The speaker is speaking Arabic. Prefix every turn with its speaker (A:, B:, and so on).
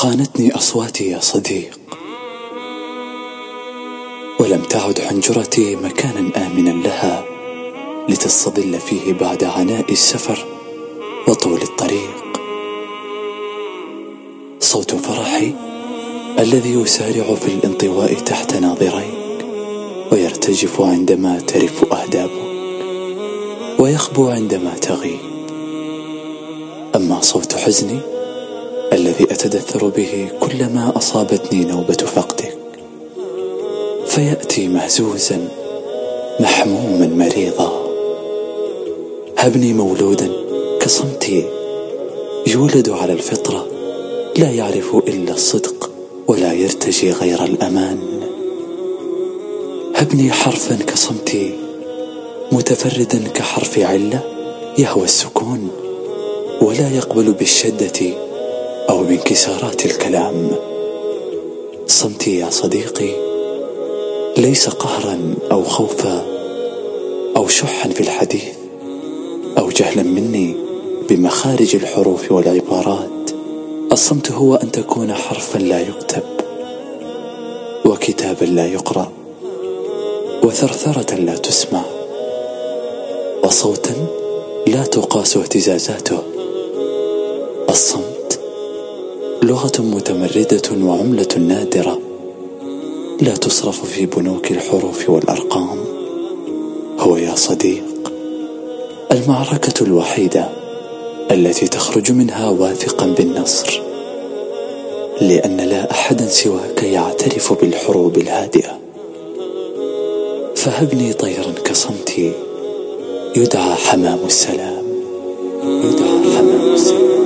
A: خانتني أصواتي يا صديق. ولم تعد حنجرتي مكانا آمنا لها لتستظل فيه بعد عناء السفر وطول الطريق. صوت فرحي الذي يسارع في الانطواء تحت ناظريك ويرتجف عندما ترف أهدابك ويخبو عندما تغيب. أما صوت حزني الذي أتدثر به كلما أصابتني نوبة فقدك. فيأتي مهزوزا محموما مريضا. هبني مولودا كصمتي. يولد على الفطرة لا يعرف إلا الصدق ولا يرتجي غير الأمان. هبني حرفا كصمتي متفردا كحرف علة يهوى السكون. ولا يقبل بالشدة أو بانكسارات الكلام. صمتي يا صديقي ليس قهرا أو خوفا أو شحا في الحديث أو جهلا مني بمخارج الحروف والعبارات الصمت هو أن تكون حرفا لا يكتب وكتابا لا يقرأ وثرثرة لا تسمع وصوتا لا تقاس اهتزازاته. الصمت لغة متمردة وعملة نادرة لا تصرف في بنوك الحروف والأرقام. هو يا صديق المعركة الوحيدة التي تخرج منها واثقا بالنصر لأن لا أحدا سواك يعترف بالحروب الهادئة. فهبني طيرا كصمتي يدعى حمام السلام يدعى حمام السلام.